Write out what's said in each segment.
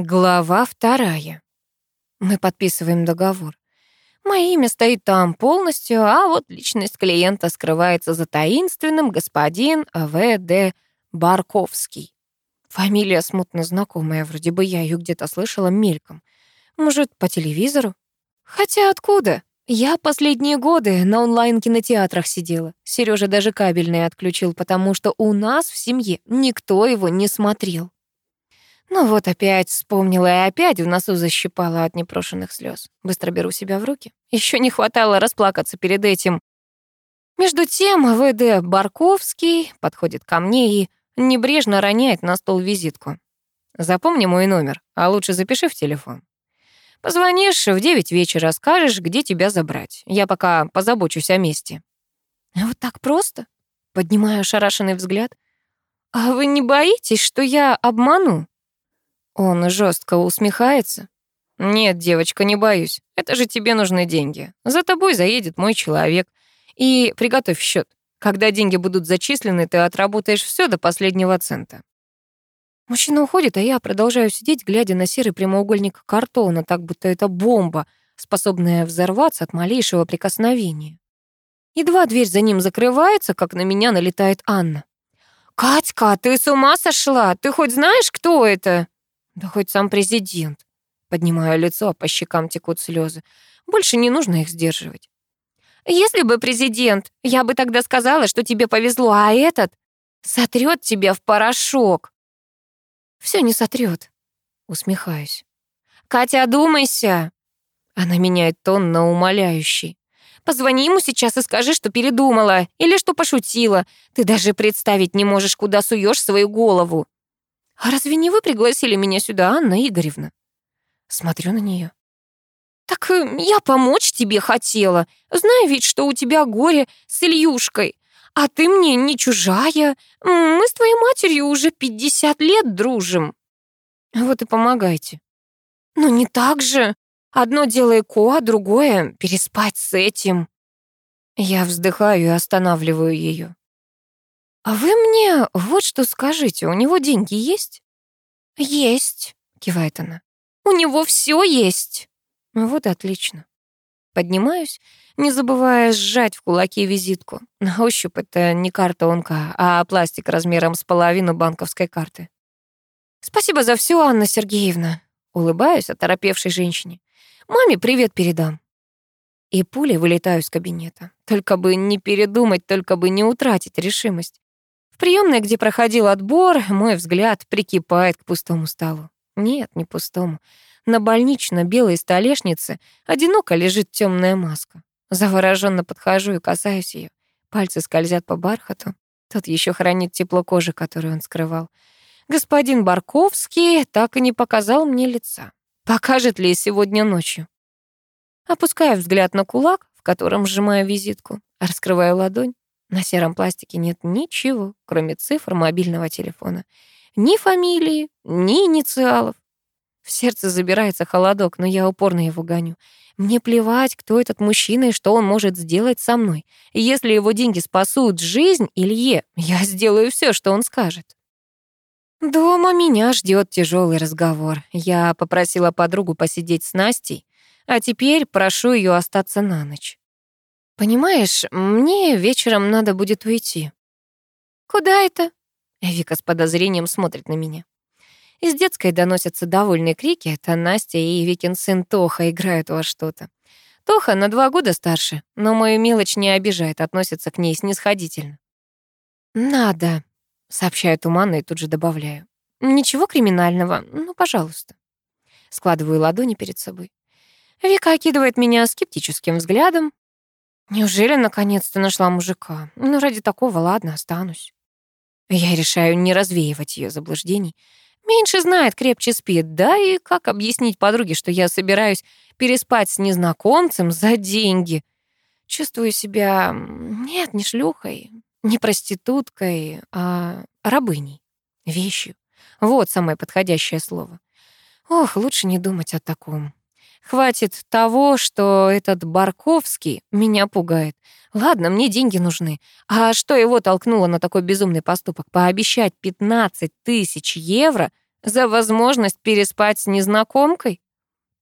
Глава вторая. Мы подписываем договор. Мое имя стоит там полностью, а вот личность клиента скрывается за таинственным господин В.Д. Барковский. Фамилия смутно знакомая, вроде бы я ее где-то слышала мельком. Может, по телевизору? Хотя откуда? Я последние годы на онлайн-кинотеатрах сидела. Сережа даже кабельный отключил, потому что у нас в семье никто его не смотрел. Ну вот опять вспомнила и опять в носу защипала от непрошенных слез. Быстро беру себя в руки. Еще не хватало расплакаться перед этим. Между тем ВД Барковский подходит ко мне и небрежно роняет на стол визитку. Запомни мой номер, а лучше запиши в телефон. Позвонишь в девять вечера, скажешь, где тебя забрать. Я пока позабочусь о месте. Вот так просто? Поднимаю ошарашенный взгляд. А вы не боитесь, что я обману? Он жестко усмехается. «Нет, девочка, не боюсь. Это же тебе нужны деньги. За тобой заедет мой человек. И приготовь счет. Когда деньги будут зачислены, ты отработаешь все до последнего цента». Мужчина уходит, а я продолжаю сидеть, глядя на серый прямоугольник картона, так будто это бомба, способная взорваться от малейшего прикосновения. Едва дверь за ним закрывается, как на меня налетает Анна. «Катька, ты с ума сошла? Ты хоть знаешь, кто это?» Да хоть сам президент. Поднимаю лицо, а по щекам текут слезы. Больше не нужно их сдерживать. Если бы президент, я бы тогда сказала, что тебе повезло, а этот сотрет тебя в порошок. Все не сотрет. Усмехаюсь. Катя, одумайся. Она меняет тон на умоляющий. Позвони ему сейчас и скажи, что передумала или что пошутила. Ты даже представить не можешь, куда суешь свою голову. «А разве не вы пригласили меня сюда, Анна Игоревна?» Смотрю на нее. «Так э, я помочь тебе хотела. Знаю ведь, что у тебя горе с Ильюшкой. А ты мне не чужая. Мы с твоей матерью уже 50 лет дружим». «Вот и помогайте». «Ну не так же. Одно дело ЭКО, а другое — переспать с этим». Я вздыхаю и останавливаю ее. «А вы мне вот что скажите, у него деньги есть?» «Есть», — кивает она. «У него все есть». Вот и отлично. Поднимаюсь, не забывая сжать в кулаки визитку. На ощупь это не картонка, а пластик размером с половину банковской карты. «Спасибо за все, Анна Сергеевна», — улыбаюсь оторопевшей женщине. «Маме привет передам». И пулей вылетаю из кабинета. Только бы не передумать, только бы не утратить решимость. Приемной, где проходил отбор, мой взгляд прикипает к пустому столу. Нет, не пустому. На больнично-белой столешнице одиноко лежит темная маска. Завороженно подхожу и касаюсь ее. Пальцы скользят по бархату. Тот еще хранит тепло кожи, которую он скрывал. Господин Барковский так и не показал мне лица. Покажет ли сегодня ночью? Опускаю взгляд на кулак, в котором сжимаю визитку, раскрываю ладонь. На сером пластике нет ничего, кроме цифр мобильного телефона. Ни фамилии, ни инициалов. В сердце забирается холодок, но я упорно его гоню. Мне плевать, кто этот мужчина и что он может сделать со мной. если его деньги спасут жизнь Илье, я сделаю все, что он скажет. Дома меня ждет тяжелый разговор. Я попросила подругу посидеть с Настей, а теперь прошу ее остаться на ночь. «Понимаешь, мне вечером надо будет уйти». «Куда это?» Вика с подозрением смотрит на меня. Из детской доносятся довольные крики. Это Настя и Викин сын Тоха играют во что-то. Тоха на два года старше, но мою мелочь не обижает, относится к ней снисходительно. «Надо», — сообщаю туманно и тут же добавляю. «Ничего криминального, ну, пожалуйста». Складываю ладони перед собой. Вика окидывает меня скептическим взглядом, Неужели наконец-то нашла мужика? Ну, ради такого, ладно, останусь. Я решаю не развеивать ее заблуждений. Меньше знает, крепче спит. Да и как объяснить подруге, что я собираюсь переспать с незнакомцем за деньги? Чувствую себя, нет, не шлюхой, не проституткой, а рабыней, вещью. Вот самое подходящее слово. Ох, лучше не думать о таком. Хватит того, что этот Барковский меня пугает. Ладно, мне деньги нужны. А что его толкнуло на такой безумный поступок? Пообещать 15 тысяч евро За возможность переспать с незнакомкой?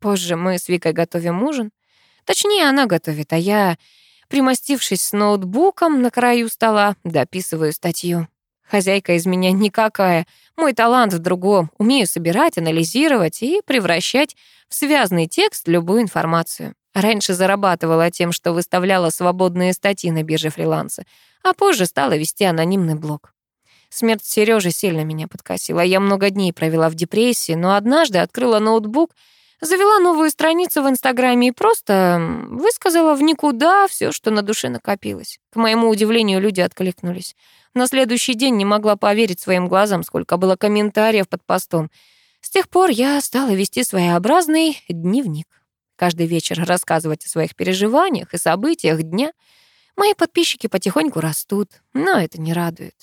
Позже мы с Викой готовим ужин. Точнее, она готовит, а я, примостившись с ноутбуком на краю стола, дописываю статью. Хозяйка из меня никакая. Мой талант в другом. Умею собирать, анализировать и превращать в связный текст любую информацию. Раньше зарабатывала тем, что выставляла свободные статьи на бирже фриланса, а позже стала вести анонимный блог. Смерть Сережи сильно меня подкосила. Я много дней провела в депрессии, но однажды открыла ноутбук, завела новую страницу в Инстаграме и просто высказала в никуда все, что на душе накопилось. К моему удивлению, люди откликнулись. На следующий день не могла поверить своим глазам, сколько было комментариев под постом. С тех пор я стала вести своеобразный дневник. Каждый вечер рассказывать о своих переживаниях и событиях дня. Мои подписчики потихоньку растут, но это не радует.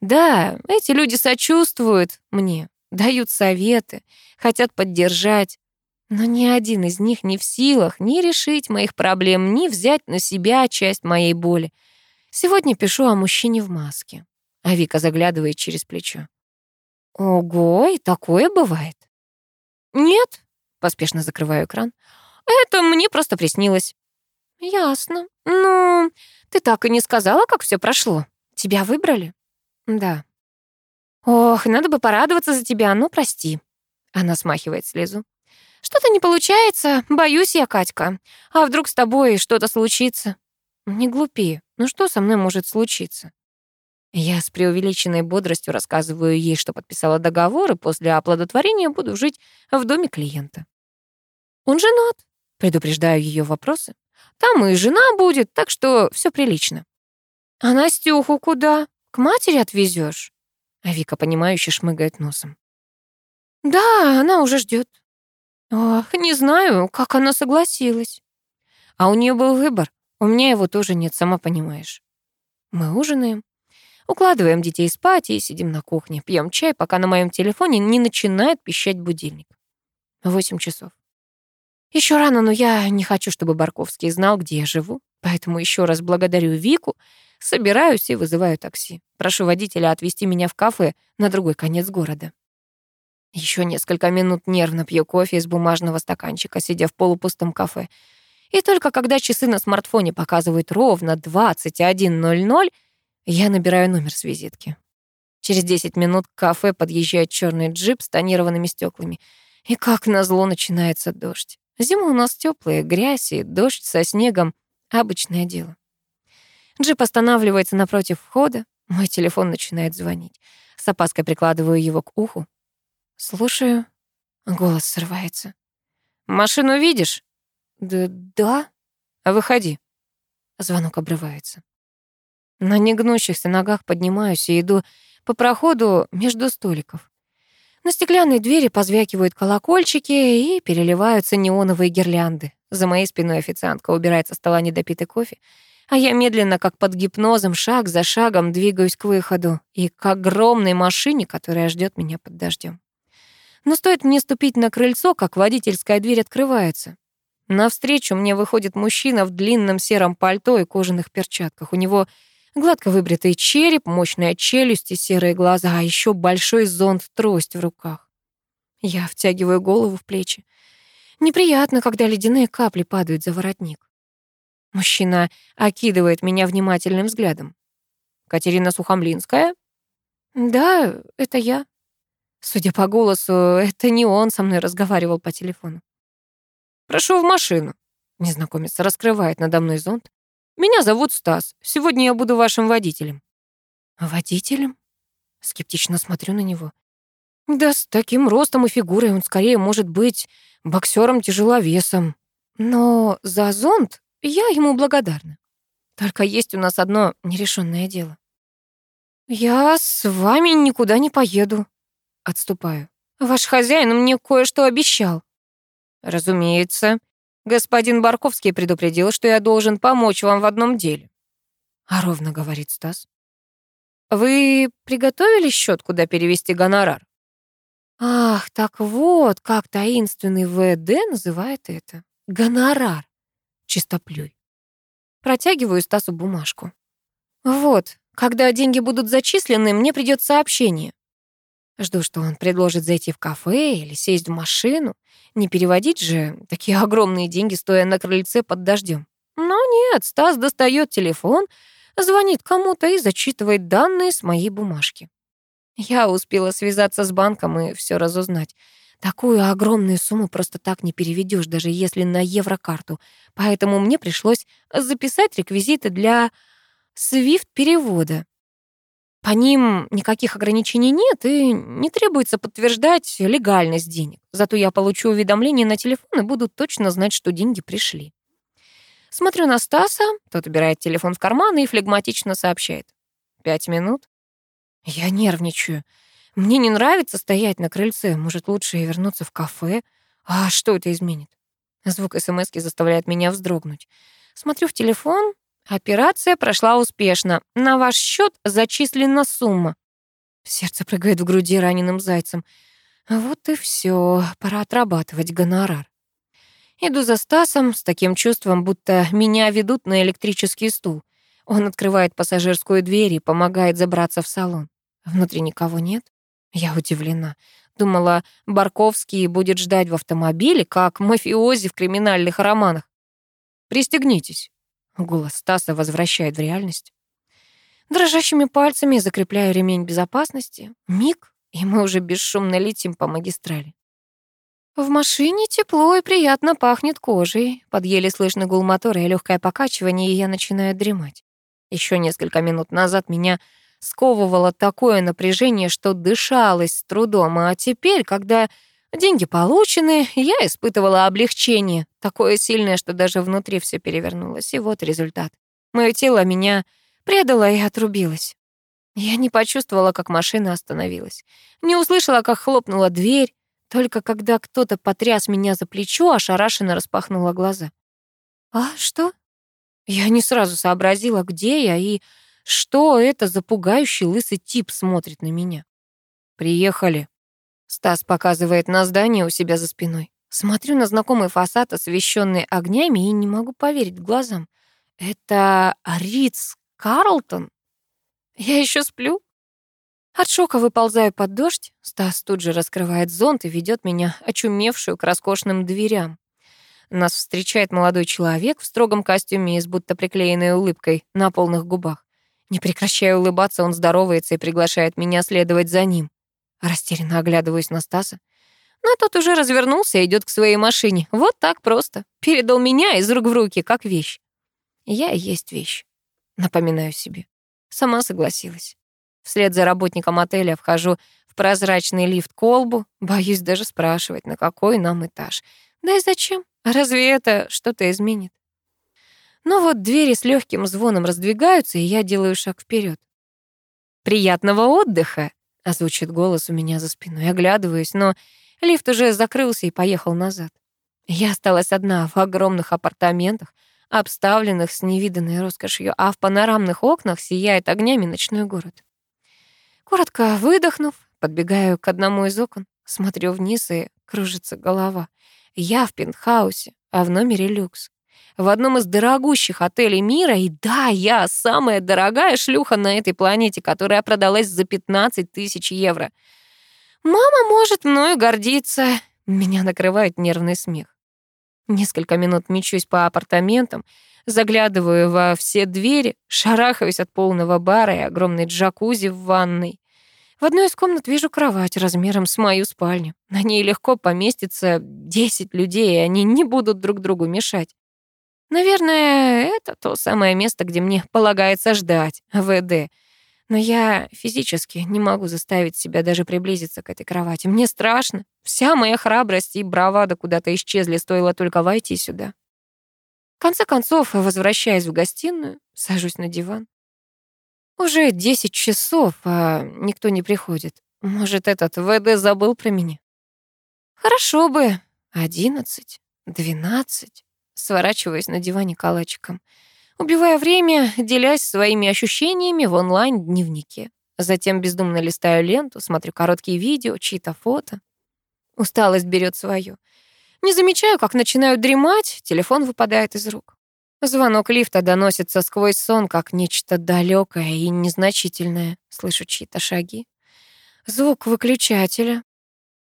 Да, эти люди сочувствуют мне, дают советы, хотят поддержать, но ни один из них не в силах ни решить моих проблем, ни взять на себя часть моей боли. Сегодня пишу о мужчине в маске. А Вика заглядывает через плечо. Ого, и такое бывает? Нет, поспешно закрываю экран. Это мне просто приснилось. Ясно. Ну, ты так и не сказала, как все прошло. Тебя выбрали? Да. Ох, надо бы порадоваться за тебя, ну прости. Она смахивает слезу. Что-то не получается, боюсь я, Катька. А вдруг с тобой что-то случится? Не глупи. Ну что со мной может случиться? Я с преувеличенной бодростью рассказываю ей, что подписала договор, и после оплодотворения буду жить в доме клиента. Он женат, Предупреждаю ее вопросы. Там и жена будет, так что все прилично. А Настюху куда? К матери отвезешь? А Вика, понимающе шмыгает носом. Да, она уже ждет. Ох, не знаю, как она согласилась. А у нее был выбор. У меня его тоже нет, сама понимаешь. Мы ужинаем, укладываем детей спать и сидим на кухне, пьем чай, пока на моем телефоне не начинает пищать будильник. Восемь часов. Еще рано, но я не хочу, чтобы Барковский знал, где я живу. Поэтому еще раз благодарю Вику, собираюсь и вызываю такси. Прошу водителя отвезти меня в кафе на другой конец города. Еще несколько минут нервно пью кофе из бумажного стаканчика, сидя в полупустом кафе. И только когда часы на смартфоне показывают ровно 21.00, я набираю номер с визитки. Через 10 минут к кафе подъезжает черный джип с тонированными стеклами. И как назло начинается дождь. Зима у нас теплая, грязь и дождь со снегом — обычное дело. Джип останавливается напротив входа. Мой телефон начинает звонить. С опаской прикладываю его к уху. Слушаю. Голос срывается. «Машину видишь?» «Да, да». «Выходи». Звонок обрывается. На негнущихся ногах поднимаюсь и иду по проходу между столиков. На стеклянной двери позвякивают колокольчики и переливаются неоновые гирлянды. За моей спиной официантка убирает со стола недопитый кофе, а я медленно, как под гипнозом, шаг за шагом двигаюсь к выходу и к огромной машине, которая ждет меня под дождем. Но стоит мне ступить на крыльцо, как водительская дверь открывается. Навстречу мне выходит мужчина в длинном сером пальто и кожаных перчатках. У него Гладко выбритый череп, мощная челюсть и серые глаза, а еще большой зонт-трость в руках. Я втягиваю голову в плечи. Неприятно, когда ледяные капли падают за воротник. Мужчина окидывает меня внимательным взглядом. «Катерина Сухомлинская?» «Да, это я». Судя по голосу, это не он со мной разговаривал по телефону. «Прошу в машину». Незнакомец раскрывает надо мной зонт. Меня зовут Стас. Сегодня я буду вашим водителем». «Водителем?» Скептично смотрю на него. «Да с таким ростом и фигурой он скорее может быть боксером-тяжеловесом. Но за зонт я ему благодарна. Только есть у нас одно нерешенное дело». «Я с вами никуда не поеду». Отступаю. «Ваш хозяин мне кое-что обещал». «Разумеется. Господин Барковский предупредил, что я должен помочь вам в одном деле. А ровно говорит Стас. Вы приготовили счет, куда перевести гонорар? Ах, так вот, как таинственный ВД называет это. Гонорар. Чистоплюй. Протягиваю Стасу бумажку. Вот, когда деньги будут зачислены, мне придет сообщение. Жду, что он предложит зайти в кафе или сесть в машину. Не переводить же такие огромные деньги, стоя на крыльце под дождем. Но нет, Стас достает телефон, звонит кому-то и зачитывает данные с моей бумажки. Я успела связаться с банком и все разузнать. Такую огромную сумму просто так не переведешь, даже если на еврокарту. Поэтому мне пришлось записать реквизиты для свифт-перевода. По ним никаких ограничений нет и не требуется подтверждать легальность денег. Зато я получу уведомление на телефон и буду точно знать, что деньги пришли. Смотрю на Стаса, тот убирает телефон в карман и флегматично сообщает. Пять минут. Я нервничаю. Мне не нравится стоять на крыльце. Может, лучше вернуться в кафе? А что это изменит? Звук смс заставляет меня вздрогнуть. Смотрю в телефон, Операция прошла успешно. На ваш счет зачислена сумма. Сердце прыгает в груди раненым зайцем. Вот и все, пора отрабатывать гонорар. Иду за Стасом с таким чувством, будто меня ведут на электрический стул. Он открывает пассажирскую дверь и помогает забраться в салон. Внутри никого нет. Я удивлена. Думала, Барковский будет ждать в автомобиле, как мафиози в криминальных романах. «Пристегнитесь», Голос Стаса возвращает в реальность. Дрожащими пальцами закрепляю ремень безопасности. Миг, и мы уже бесшумно летим по магистрали. В машине тепло и приятно пахнет кожей. Под еле слышный гул мотора и легкое покачивание, и я начинаю дремать. Еще несколько минут назад меня сковывало такое напряжение, что дышалось с трудом, а теперь, когда Деньги получены, я испытывала облегчение, такое сильное, что даже внутри все перевернулось. И вот результат. Мое тело меня предало и отрубилось. Я не почувствовала, как машина остановилась. Не услышала, как хлопнула дверь. Только когда кто-то потряс меня за плечо, ошарашенно распахнула глаза. «А что?» Я не сразу сообразила, где я и что это за пугающий лысый тип смотрит на меня. «Приехали», Стас показывает на здание у себя за спиной. Смотрю на знакомый фасад, освещенный огнями, и не могу поверить глазам. Это Риц Карлтон? Я еще сплю? От шока выползаю под дождь. Стас тут же раскрывает зонт и ведет меня, очумевшую к роскошным дверям. Нас встречает молодой человек в строгом костюме и с будто приклеенной улыбкой на полных губах. Не прекращая улыбаться, он здоровается и приглашает меня следовать за ним. Растерянно оглядываюсь на Стаса. Но тот уже развернулся и идет к своей машине. Вот так просто. Передал меня из рук в руки, как вещь. Я и есть вещь. Напоминаю себе. Сама согласилась. Вслед за работником отеля вхожу в прозрачный лифт-колбу. Боюсь даже спрашивать, на какой нам этаж. Да и зачем? Разве это что-то изменит? Но вот двери с легким звоном раздвигаются, и я делаю шаг вперед. «Приятного отдыха!» Озвучит голос у меня за спиной. Оглядываюсь, но лифт уже закрылся и поехал назад. Я осталась одна в огромных апартаментах, обставленных с невиданной роскошью, а в панорамных окнах сияет огнями ночной город. Коротко выдохнув, подбегаю к одному из окон, смотрю вниз и кружится голова. Я в пентхаусе, а в номере люкс в одном из дорогущих отелей мира, и да, я самая дорогая шлюха на этой планете, которая продалась за 15 тысяч евро. Мама может мною гордиться. Меня накрывает нервный смех. Несколько минут мечусь по апартаментам, заглядываю во все двери, шарахаюсь от полного бара и огромной джакузи в ванной. В одной из комнат вижу кровать размером с мою спальню. На ней легко поместится 10 людей, и они не будут друг другу мешать. Наверное, это то самое место, где мне полагается ждать ВД. Но я физически не могу заставить себя даже приблизиться к этой кровати. Мне страшно. Вся моя храбрость и бравада куда-то исчезли, стоило только войти сюда. В конце концов, возвращаясь в гостиную, сажусь на диван. Уже 10 часов, а никто не приходит. Может, этот ВД забыл про меня? Хорошо бы. Одиннадцать, двенадцать сворачиваясь на диване калачиком. Убивая время, делясь своими ощущениями в онлайн-дневнике. Затем бездумно листаю ленту, смотрю короткие видео, чьи-то фото. Усталость берет свое. Не замечаю, как начинаю дремать, телефон выпадает из рук. Звонок лифта доносится сквозь сон, как нечто далекое и незначительное. Слышу чьи-то шаги. Звук выключателя.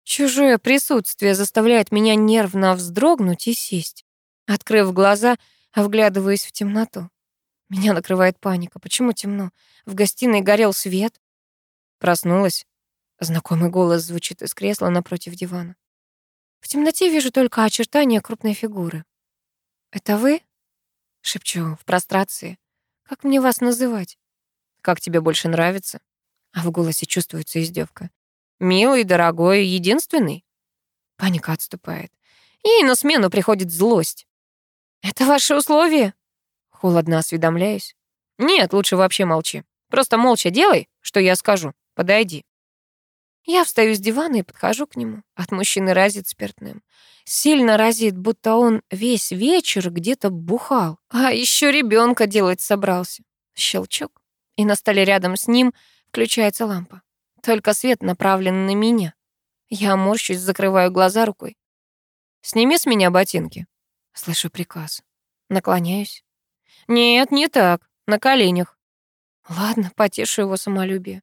Чужое присутствие заставляет меня нервно вздрогнуть и сесть. Открыв глаза, вглядываясь в темноту. Меня накрывает паника. Почему темно? В гостиной горел свет. Проснулась. Знакомый голос звучит из кресла напротив дивана. В темноте вижу только очертания крупной фигуры. «Это вы?» — шепчу в прострации. «Как мне вас называть?» «Как тебе больше нравится?» А в голосе чувствуется издевка. «Милый, дорогой, единственный?» Паника отступает. И на смену приходит злость. «Это ваши условия?» Холодно осведомляюсь. «Нет, лучше вообще молчи. Просто молча делай, что я скажу. Подойди». Я встаю с дивана и подхожу к нему. От мужчины разит спиртным. Сильно разит, будто он весь вечер где-то бухал. А еще ребенка делать собрался. Щелчок. И на столе рядом с ним включается лампа. Только свет направлен на меня. Я морщусь, закрываю глаза рукой. «Сними с меня ботинки». Слышу приказ. Наклоняюсь. «Нет, не так. На коленях». Ладно, потешу его самолюбие.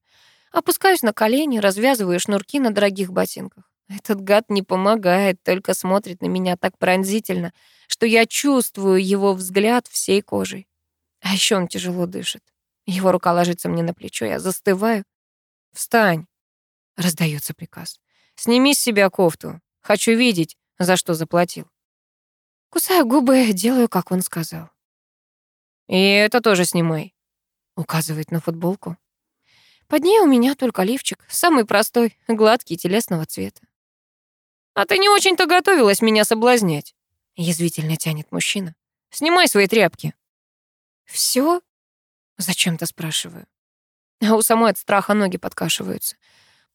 Опускаюсь на колени, развязываю шнурки на дорогих ботинках. Этот гад не помогает, только смотрит на меня так пронзительно, что я чувствую его взгляд всей кожей. А еще он тяжело дышит. Его рука ложится мне на плечо, я застываю. «Встань!» — раздается приказ. «Сними с себя кофту. Хочу видеть, за что заплатил». Кусаю губы, делаю, как он сказал. «И это тоже снимай», — указывает на футболку. Под ней у меня только лифчик, самый простой, гладкий, телесного цвета. «А ты не очень-то готовилась меня соблазнять», — язвительно тянет мужчина. «Снимай свои тряпки». «Всё?» — зачем-то спрашиваю. А у самой от страха ноги подкашиваются.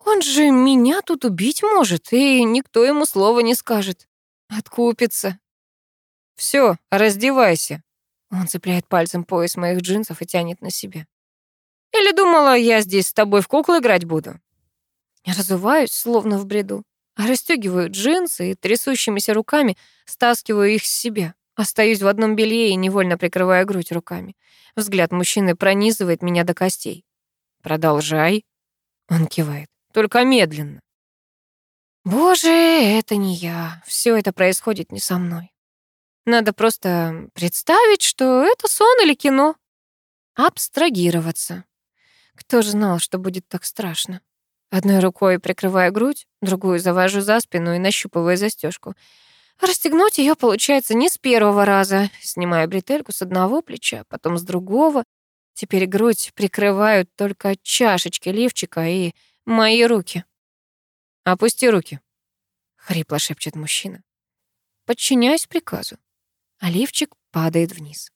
Он же меня тут убить может, и никто ему слова не скажет. Откупится. Все, раздевайся. Он цепляет пальцем пояс моих джинсов и тянет на себя. Или думала, я здесь с тобой в куклы играть буду? Я разуваюсь, словно в бреду. Расстегиваю джинсы и трясущимися руками стаскиваю их с себя. Остаюсь в одном белье и невольно прикрываю грудь руками. Взгляд мужчины пронизывает меня до костей. «Продолжай». Он кивает. «Только медленно». Боже, это не я. Все это происходит не со мной. Надо просто представить, что это сон или кино. Абстрагироваться. Кто же знал, что будет так страшно? Одной рукой прикрывая грудь, другую завожу за спину и нащупываю застежку. Расстегнуть ее получается не с первого раза. Снимаю бретельку с одного плеча, потом с другого. Теперь грудь прикрывают только чашечки лифчика и мои руки. «Опусти руки», — хрипло шепчет мужчина. Подчиняюсь приказу, а лифчик падает вниз.